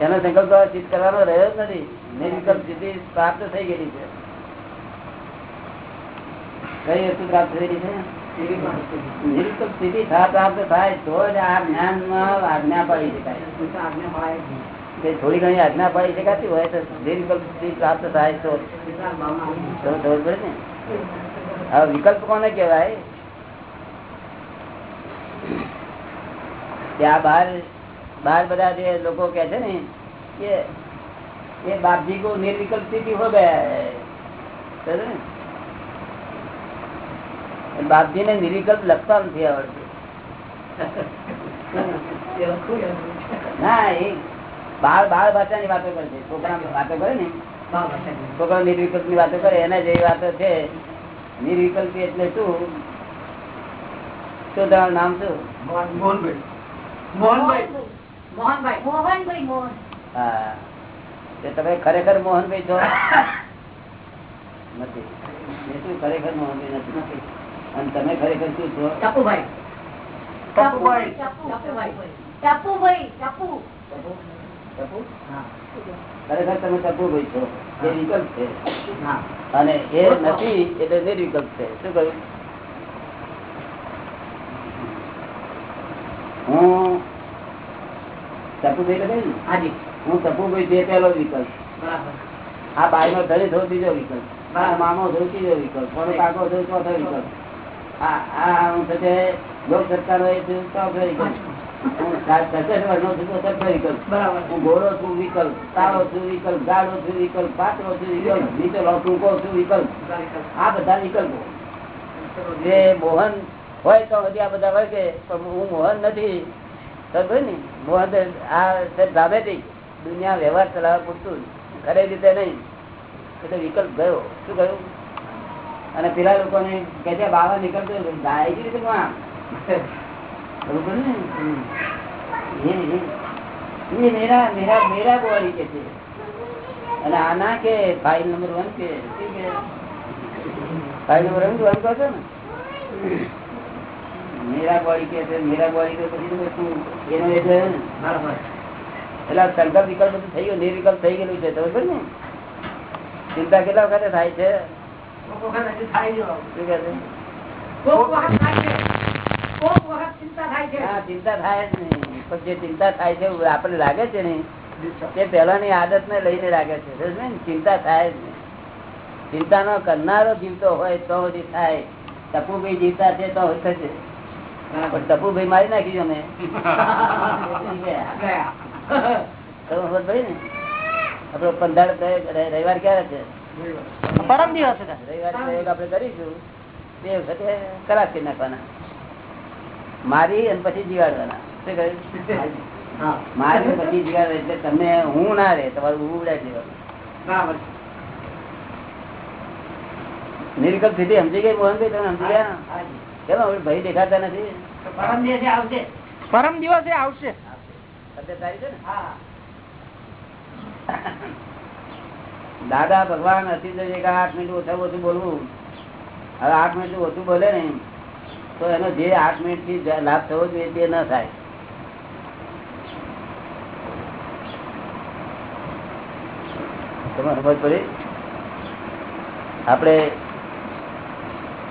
એનો સંકલ્પ સિદ્ધ કરવાનો રહ્યો જ નથી. નિર્વિકલ્પ સ્થિતિ પ્રાપ્ત થઈ ગયેલી છે. કઈ વસ્તુ પ્રાપ્ત થયેલી છે? સ્થિતિ પ્રાપ્ત થાય તો જ આ જ્ઞાન માં આજ્ઞા પાડી શકાય થોડી ઘણી આજ્ઞા પાડી શકાતી હોય તો નિર્વિકલ્પ સ્થિતિ પ્રાપ્ત થાય તો ખબર પડે ને હવે વિકલ્પ કોને કહેવાય ત્યાં બહાર બહાર બધા જે લોકો કે છે ને કે બાપજી કો નિર્વિકલ્પ સ્થિતિ હોય ને બાપજી ને નિર્વિકલ્પ લખતા નથી આવડતું. ના એ બાળ બાળ ભાષાની વાતો કરે છે. છોકરા વાતો કરે ને? છોકરા નિર્વિકલ્પની વાતો કરે એના જેવી વાતો છે. નિર્વિકલ્પ એટલે શું? શું તમારું નામ શું? મોહનભાઈ. મોહન. હા. તમે ખરેખર મોહનભાઈ છો? નથી. શું ખરેખર મોહનભાઈ નથી. અને તમે ખરેખર શું છો? ટપુભાઈ ટપુભાઈ ટપુભાઈ ટપુ ટપુ? ખરેખર તમે ટપુભાઈ છો. એ વિકલ્પ છે. અને એ નથી એટલે નિર્વિકલ્પ છે. શું કહ્યું? હું ટપુભાઈ તો હાજી. હું ટપુભાઈ જે પેલો વિકલ્પ. આ બાઈ નો ધણી થયો બીજો વિકલ્પ. મામો થયો ત્રીજો વિકલ્પ. મારો કાકો ચોથો વિકલ્પ. લોક સરકાર હોય છે ચોથો વિકલ્પ હું સત્તર છું વિકલ્પ હું છું વિકલ્પ. તાળો છું વિકલ્પ. ગાળો છું વિકલ્પ. પાતળો છું વિકલ્પ. નીચે ટૂંકો છું વિકલ્પ. આ બધા વિકલ્પો. જે મોહન હોય તો હજી આ બધા વર્ગે પણ હું મોહન નથી. ને મોહન આ ડ્રામેટિક દુનિયા વ્યવહાર ચલાવવા પૂરતું ખરે રીતે નહીં. એટલે વિકલ્પ ગયો. શું ગયું? અને પેલા લોકોને કે છે બાવા નીકળતો છે રીતે ને? એ- મેરા મેરા મેરા બોડી કે છે. અને આના કે ફાઇલ નંબર વન કે ફાઇલ નંબર વન વન કહો છો ને? મેરા બોડી કે છે મેરા બોડી કે પછી શું એનો એ ને? એટલે સંકલ્પ વિકલ્પ બધું થઈ ગયો નિર્વિકલ્પ થઈ ગયેલું છે બરોબર ને? ચિંતા કેટલા વખતે થાય છે? એવું લાગે છે ને તે પહેલાની આદત ને લઈને લાગે છે. ચિંતા થાય જ નહીં. ચિંતા નો કરનારો જીવતો હોય તો હજી થાય. ટપુભાઈ જીવતા છે તો થશે. પણ ટપુભાઈ મારી નાખી અમે ને? આપડે પંદર રવિવાર ક્યારે છે? પરમ દિવસ આપણે કરીશું. બે વખતે કલાક નાખવાના. મારી અને પછી જીવાડવાના. શું કહ્યું? મારી પછી જીવાડવા એટલે તમે હું ના રે તમારું ઉડા જીવાનું દેવાનું. સ્થિતિ સમજી ગઈ મોહનભાઈ તમે સમજી ગયા? કેમ હવે ભાઈ દેખાતા નથી? પરમ દિવસે આવશે. સત્ય તારી છે ને? દાદા ભગવાન હસી જશે કે આઠ મિનિટ ઓછા ઓછું બોલવું. હવે આઠ મિનિટ ઓછું બોલે ને તો એનો જે આઠ મિનિટથી લાભ થવો જોઈએ તે ન થાય. આપણે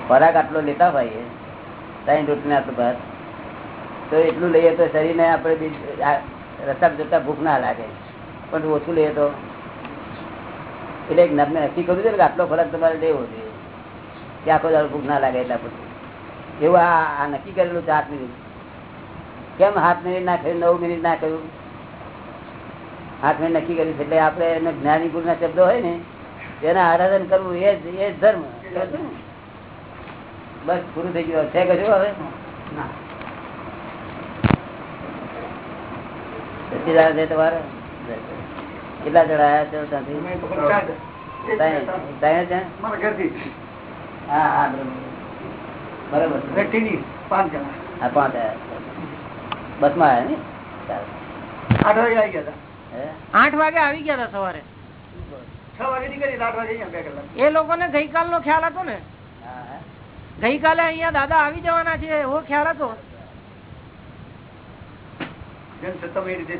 ખોરાક આટલો લેતા હોઈએ, ત્રણ રોટલી આટલું ભાત, તો એટલું લઈએ તો શરીરને આપણે રસ્તા જતા ભૂખ ના લાગે. પણ ઓછું લઈએ તો એટલે એક નબને નક્કી કર્યું છે ને કે આટલો ખોરાક તમારે લેવો જોઈએ કે આખો દાડો ભૂખ ના લાગે એટલા પછી. એવું આ નક્કી કરેલું છે આઠ મિનિટ. કેમ આઠ મિનિટ ના કર્યું નવ મિનિટ ના કર્યું? આઠ મિનિટ નક્કી કર્યું છે એટલે આપણે એને જ્ઞાની ગુરુના શબ્દો હોય ને તેના આરાધન કરવું એ જ એ જ ધર્મ. બસ પૂરું થઈ ગયું. છે કશું હવે? સચ્ચિદાનંદ છે તમારે? કેટલા જણ આવ્યા છો ત્યાંથી ત્રણ- ત્રણ છે? હા હા બરોબર. બરોબર છે. હા પાંચ આવ્યા બસમાં આવ્યા ને? આઠ વાગે આવી ગયા હતા. સવારે. એ લોકોને ગઈકાલ નો ખ્યાલ હતો ને. હા, હા. ગઈકાલે અહિયાં દાદા આવી જવાના છે એવો ખ્યાલ હતો. જેમ એ રીતે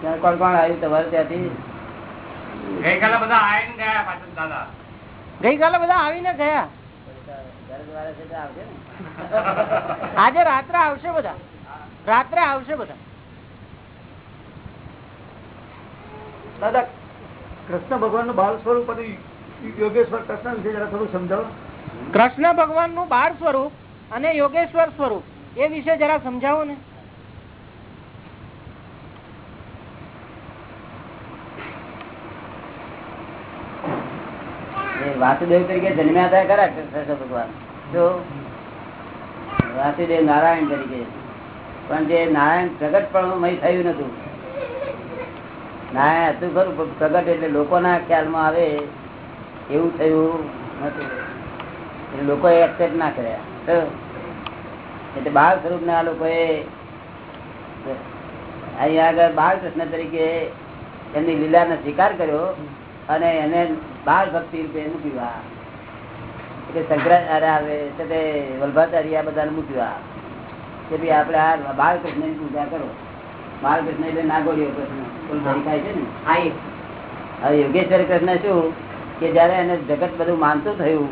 ત્યાં કોણ કોણ આવ્યું તમારે ત્યાંથી? ગઈકાલે બધા આવીને ગયા પાછળ દાદા. ગઈકાલે બધા આવીને ગયા. ઘરવાળા છે તે આવશે ને આજે રાત્રે આવશે બધા. રાત્રે આવશે બધા. દાદા કૃષ્ણ ભગવાનનું બાળ સ્વરૂપ અને યોગેશ્વર કૃષ્ણ વિશે જરા થોડું સમજાવો. કૃષ્ણ ભગવાનનું બાળ સ્વરૂપ અને યોગેશ્વર સ્વરૂપ એ વિશે જરા સમજાવો ને એ વાસુદેવ તરીકે જન્મ્યા હતા ખરા કૃષ્ણ ભગવાન. તો વાસુદેવ નારાયણ તરીકે. પણ જે નારાયણ પ્રગટ પણ મય થયું નતું. નારાયણ હતું ખરું પ્રગટ એટલે લોકોના ખ્યાલમાં આવે એવું થયું નતું. લોકોએ એક્સેપ્ટ ના કર્યા. એટલે બાળ સ્વરૂપ આ લોકોએ અહીંયા આગળ બાળકૃષ્ણ તરીકે એમની લીલાનો સ્વીકાર કર્યો. અને એને બાળ ભક્તિ રૂપે મૂક્યું એટલે શંકરાચાર્ય આવે તે વલ્ભાચાર્ય આ બધાને મૂક્યું કે ભાઈ આપણે આ બાળકૃષ્ણની પૂજા કરો. બાળકૃષ્ણ એટલે નાગોડીઓ કૃષ્ણ પેલું છે ને? હવે યોગેશ્વર કૃષ્ણ શું? કે જયારે એને જગત બધું માનતું થયું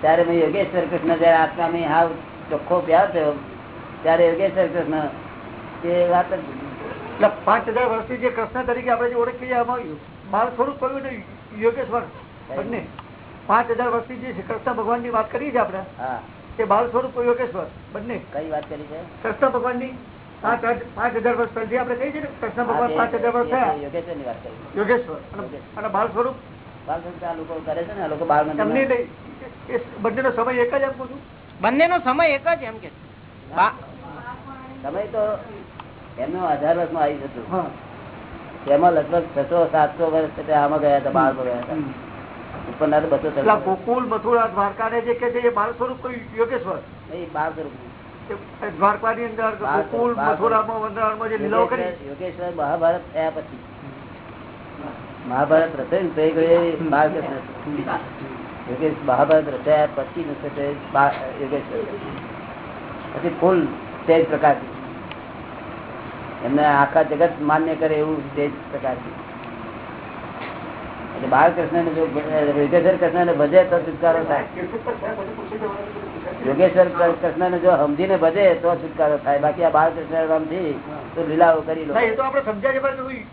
ત્યારે મેં યોગેશ્વર કૃષ્ણ જયારે આત્મામાં હાવ ચોખ્ખો પ્યાર થયો ત્યારે યોગેશ્વર કૃષ્ણ એ વાત પાંચ હજાર વર્ષથી જે કૃષ્ણ તરીકે આપણે જે ઓળખીએ આમાં બાળ સ્વરૂપ કહ્યું યોગેશ્વર બંને. પાંચ હજાર વર્ષથી જે કૃષ્ણ ભગવાનની વાત કરી છે આપણે તે બાળ સ્વરૂપ યોગેશ્વર બંને. કઈ વાત કરી છે? કૃષ્ણ ભગવાનની પાંચ હજાર- વર્ષ પહેલી આપણે કહી છે ને કૃષ્ણ ભગવાન પાંચ હજાર વર્ષ થયા. યોગેશ્વરની વાત કરી. યોગેશ્વર અને- બાળ સ્વરૂપ. બાળ સંસ્કાર આ લોકો કરે છે ને સમય એક જ એમ પૂછું બંનેનો સમય એક જ એમ કે સમય તો એમનો હજાર વર્ષમાં આવી જતું. હા. એમાં લગભગ છસો સાતસો વર્ષ આમાં ગયા હતા બાળ ગયા હતા. ઉપરના બસો ગોકુલ મથુરા દ્વારકા ને જે કે છે એ બાળ સ્વરૂપ યોગેશ્વર? નહીં બાળ સ્વરૂપ એ દ્વારકાની અંદર ગોકુલ મથુરામાં વંદરામાં જે લીલાઓ કરી યોગેશ્વર યોગેશ્વર મહાભારત થયા પછી. મહાભારત રચાયું ને બાળકૃષ્ણ યોગેશ મહાભારત રચાયા પછી નું યોગેશ્વર પછી ફૂલ તેજ પ્રકાશ એમને આખા જગત માન્ય કરે એવું તેજ પ્રકાશ એટલે બાળકૃષ્ણ ને જો યોગેશ્વર કૃષ્ણ ને ભજે તો છુટકારો થાય. યોગેશ્વર કૃષ્ણ ને જો સમજીને ભજે તો છુટકારો થાય. બાકી આ બાળકૃષ્ણ રામથી તો લીલાઓ કરી લો. એ તો આપણે સમજાય છે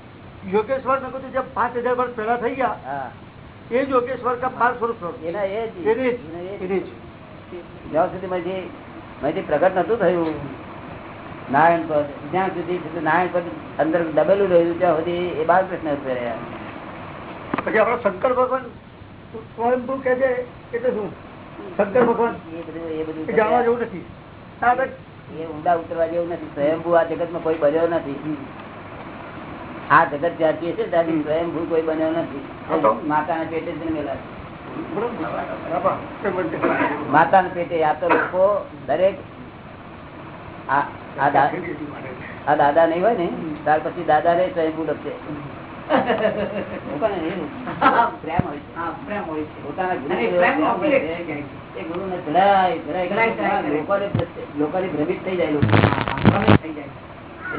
યોગેશ્વર મેં કીધું જે પાંચ હજાર વર્ષ પેલા થઈ ગયા એ જ યોગેશ્વર કા બાળ સ્વરૂપ. એના એ જ. જ જ. જ. જ્યાં સુધી માહિતી માહિતી પ્રગટ નતું થયું નારાયણ પદ જ્યાં સુધી નારાયણ પદ અંદર દબેલું રહ્યું ત્યાં સુધી એ બાળકૃષ્ણ રૂપે રહ્યા. પછી આપડે શંકર ભગવાન સ્વયંભૂ કે છે એટલે શું? શંકર ભગવાન એ બધું એ બધું જાણવા જેવું નથી. એ ઊંડા ઉતરવા જેવું નથી. સ્વયંભૂ આ જગતમાં કોઈ બન્યો નથી. આ જગત જ્યાંથી છે ત્યાંથી સ્વયંભૂ કોઈ બન્યો નથી? માતાના પેટે જન્મેલા છે. માતાના પેટે આ તો લોકો દરેક આ આ દાદા નહીં હોય ને ત્યાર પછી દાદા રે સ્વયંભૂ લખશે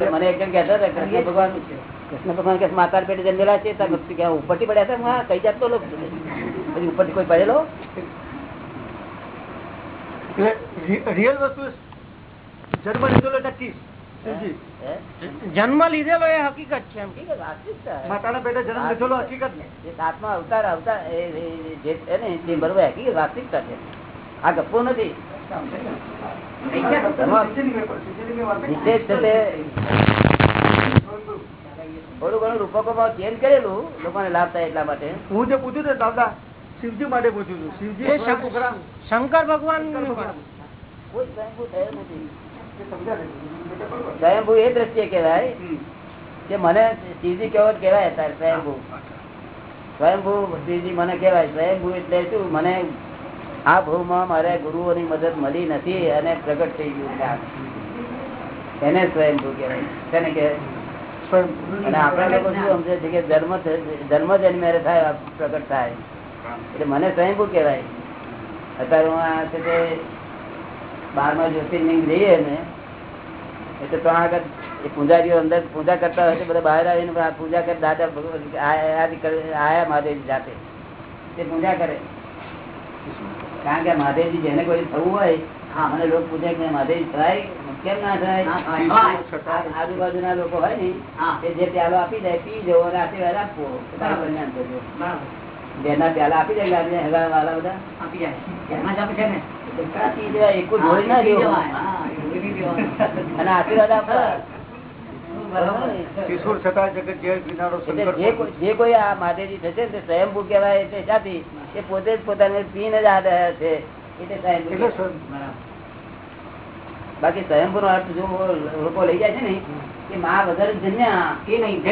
મને એક જણ કૃષ્ણ ભગવાન કૃષ્ણ ભગવાન કે માતા પેટે જન્મેલા છે ઉપરથી પડ્યા હતા કઈ જાત તો પછી ઉપરથી કોઈ પડેલો? રિયલ વસ્તુ જન્મ લીધેલો નક્કી જન્મ લીધેલો એ હકીકત છે એમ. ઠીક છે, વાસ્તવિકતા. માતાના પેટે જન્મ લીધેલો હકીકત ને? સાતમા અવતાર અવતાર એ- એ- જે છે ને તે બરોબર હકીકત વાસ્તવિકતા છે. આ ગપ્પો નથી. થોડું ઘણું રૂપકોમાં ચેન્જ કરેલું લોકોને લાભ થાય એટલા માટે. હું જે પૂછ્યું ને દાદા શિવજી માટે પૂછ્યું છું. શિવજી શંકર ભગવાન કોઈ સ્વયંભૂ થયો નથી? સ્વયંભૂ એ દ્રષ્ટિએ કહેવાય કે મને શ્રીજી કેવો કહેવાય અત્યારે સ્વયંભૂ. સ્વયંભૂ શ્રીજી મને કહેવાય. સ્વયંભૂ એટલે શું? મને આ ભૂમાં મારે ગુરુઓની મદદ મળી નથી અને પ્રગટ થઈ ગયું જ્ઞાન એને સ્વયંભૂ કહેવાય. તેને કે અને આપણા લોકો શું સમજે છે કે ધર્મ ધર્મ જન્મેરે થાય પ્રગટ થાય. એટલે મને સ્વયંભૂ કહેવાય. અત્યારે હું આ છે તે બારમા જ્યોતિર્લિંગ જઈએ ને એટલે તો આગળ એ પૂજારીઓ અંદર પૂજા કરતા હોય બધા બહાર આવીને પૂજા કરે દાદા આયા મહાદેવજી જાતે. તે પૂજા કરે. કારણ કે મહાદેવજી જેને કોઈ થવું હોય મને લોકો પૂછે કે મહાદેવજી થાય કેમ ના થાય? આજુબાજુના લોકો હોય ને તે જે પ્યાલો આપી દે પી જવો અને આશીર્વાદ આપવો બરાબર. થજો જેના પેલા આપી દે વાલા બધા. આપી જાય. ના? અને આશીર્વાદ આપવા બરાબર. જે કોઈ- આ મહાદેવજી થશે તે સ્વયંભૂ કહેવાય એટલે જાતિ એ પોતે જ પોતાને પીને જ આ રહ્યા છે એટલે. બાકી સ્વયંભૂ નો અર્થ જો લોકો લઈ જાય છે ને કે મા વધારે જન્મ્યા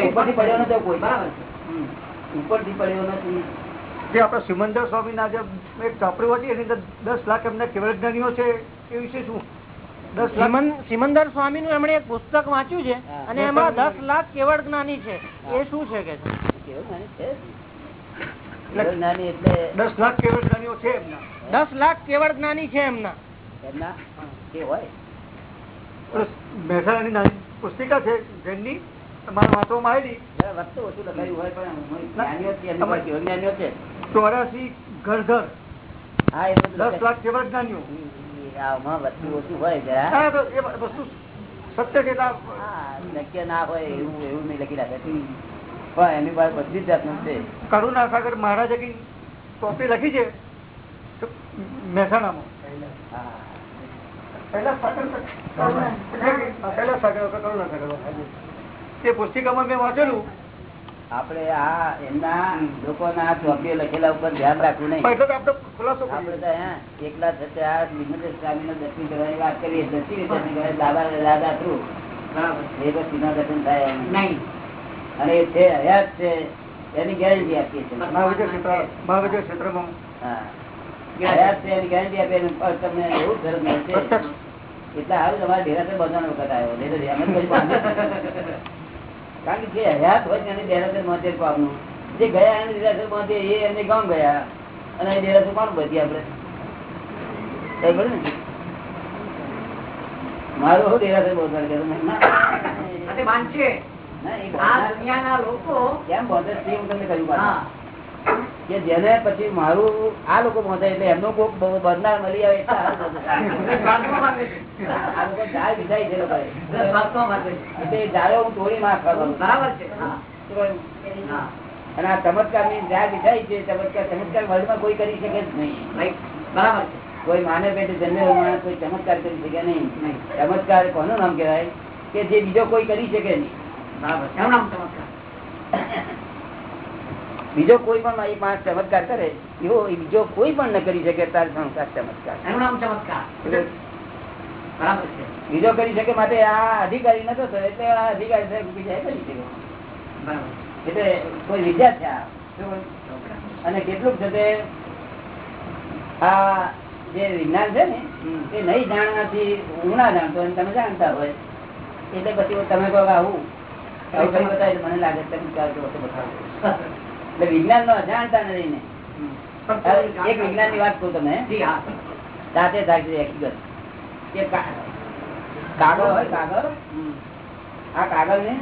ઉપરથી પડ્યો નતો કોઈ. ઉપર ઉપરથી પડ્યો નથી. જે આપણા સિમંદર સ્વામી ના જે એક ચોપડી હતી એની અંદર દસ લાખ એમના કેવળ જ્ઞાનીઓ છે એ વિશે શું? સિમંદર સ્વામી નું એમણે એક પુસ્તક વાંચ્યું છે અને એમાં દસ લાખ કેવળ જ્ઞાની છે. એ શું છે કે જ્ઞાની જ્ઞાની દસ લાખ કેવળ જ્ઞાનીઓ છે એમના. દસ લાખ કેવળ જ્ઞાની છે એમના. એમના કે હોય? પ્લસ મહેસાણાની નાની પુસ્તિકા છે જૈનની ચોરાસી ઘર ઘર. દસ લાખ. કેવળ જ્ઞાનીઓ. આમાં વસ્તુ ઓછું હોય સત્ય ના એવું એવું નહીં લખી રાખે. પણ એની પાસે બધી જાતનું છે. કરુણા સાગર મહારાજે કઈ ચોપડી લખી છે? તો મહેસાણામાં. હા. પહેલા સાગર પહેલા સાગર કરુણા સાગર. તે પુસ્તિકામાં મેં વાંચેલું. આપણે આ એમના લોકોના ચોપડીઓ લખેલા ઉપર ધ્યાન રાખવું નહીં. તો ખુલાસો આપણે તો એકલા થશે આ વિમલેશ સ્વામીનો દર્શન કરવાની વાત કરીએ દર્શન દર્શન કરે દાદા દાદા થ્રુ. એ પછી દર્શન થાય નહીં. અને છે હયાત છે એની ગેરંટી આપીએ છીએ. મહાવિજય ક્ષેત્રમાં હા. હયાત છે એની ગેરંટી આપીએ તમને એવું સરસ મળશે એટલે હાલ તમારે ઢેરા બાંધવાનો વખત આવ્યો. કારણ કે જે હયાત હોય તેને દેરાસર બાંધે પામનું જે ગયા એને દેરાસર બાંધે એ એમને ગામ ગયા. અને એ દેરાસર કોણ બધી આપણે? બરાબર ને? મારું દેરાસર બોલવાનું મેં, ના, ના, દુનિયાના લોકો કેમ બોલે છે હું. તમને કહ્યું. કે જેને પછી મારું આ લોકો પહોંચે એટલે એમનો કોક બાંધનાર મળી આવે એટલે બાંધે. આ લોકો ઝાડ વિધાય છે એટલે હું તોડી. અને આ ચમત્કારની જ્યાં વિધાય છે ચમત્કાર ચમત્કાર વર્લ્ડમાં કોઈ કરી શકે જ નહીં. બરાબર કોઈ માને પેટે જન્મેલો માણસ કોઈ ચમત્કાર કરી શકે નહીં. ચમત્કાર કોનું નામ કહેવાય? કે જે બીજો કોઈ કરી શકે નહીં. બીજો કોઈ પણ એક માણસ ચમત્કાર કરે એવો બીજો કોઈ પણ ન કરી શકે તાર સંસ્કાર ચમત્કાર. બીજો કરી શકે માટે આ અધિકારી નતો થયો એટલે આ અધિકારી સાહેબ બીજા કરી શકે. એટલે કોઈ વિદ્યા છે અને કેટલુંક છે આ જે વિજ્ઞાન છે ને એ નહીં જાણવાથી હું ના જાણતો તમે જાણતા હોય. એટલે પછી તમે કહો આવું. આવું કરી બતાવી મને લાગે તમે બતાવો. વિજ્ઞાન નો અજાણતા નથી ને. એક વિજ્ઞાનની વાત કહું તમે સાથે થાય કે કાગળ હોય કાગળ? આ કાગળ ને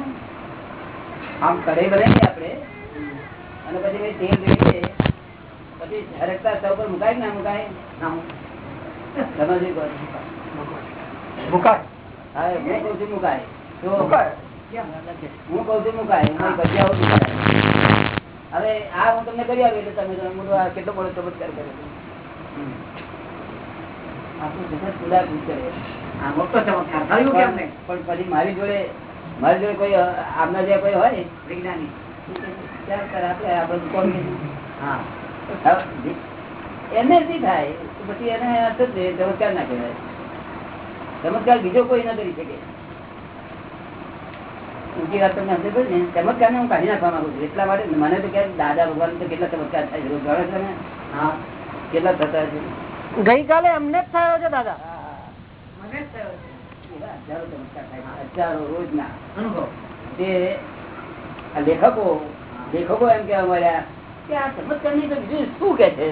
આમ કઢાઈ બનાવીએ આપણે. અને પછી મેં તેલ લઈએ પછી હરકતા સૌ પર મુકાય ના મુકાય? છો? મુકાય. હા હું કઉ છું મુકાય. હું કઉ છું મુકાય. આવું મુકાય. હવે આ હું તમને કરી આવ્યું એટલે તમે આ કેટલો મોટો ચમત્કાર કર્યો. જગત કુદાકુદ કરે પણ પછી મારી જોડે મારી જોડે કોઈ આપના જે કોઈ હોય? વિજ્ઞાની આપણે આપણે એને નથી થાય? પછી એને ચમત્કાર ના કહેવાય. ચમત્કાર બીજો કોઈ ના કરી શકે. ઊંચી વાત તમને સમજે ને? ચમત્કાર ને હું કાઢી નાખવા માંગુ છું. એટલા માટે મને તો ક્યાંક દાદા ભગવાન તો કેટલા ચમત્કાર થાય છે. જાણો છો હા કેટલા થતા છે. ગઈકાલે અમને જ થયો છે દાદા. હજારો ચમત્કાર થાય છે. તે લેખકો લેખકો એમ કેવા મળ્યા કે આ ચમત્કારની તો બીજું શું કે છે?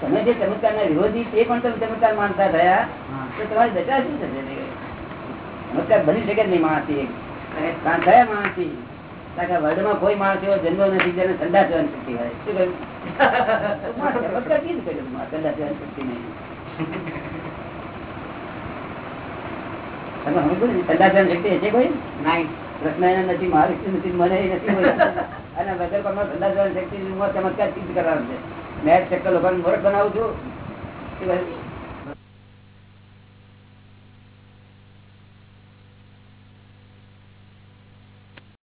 તમે જે ચમત્કાર ના વિરોધી તે પણ તમે ચમત્કાર માનતા થયા? તો તમારી દશા શું થશે? ચમત્કાર બની શકે જ નહીં માણસ કાં થયા માણસ. થી વર્લ્ડમાં કોઈ માણસ એવો જન્મ નથી જેને ઠંડા જવાની શક્તિ હોય. શું કહ્યું? ઠંડા જવાની શક્તિ નહીં. તમે સમજો ઠંડા જવાની શક્તિ હશે કોઈ? પ્રશ્ન એને નથી મારી નથી મને નથી અને વગર પણ ઠંડા જવાની શક્તિ ચમત્કાર સિદ્ધ કરવાનું છે. મેં ચક્કર લોકોને મોરખ બનાવું છું?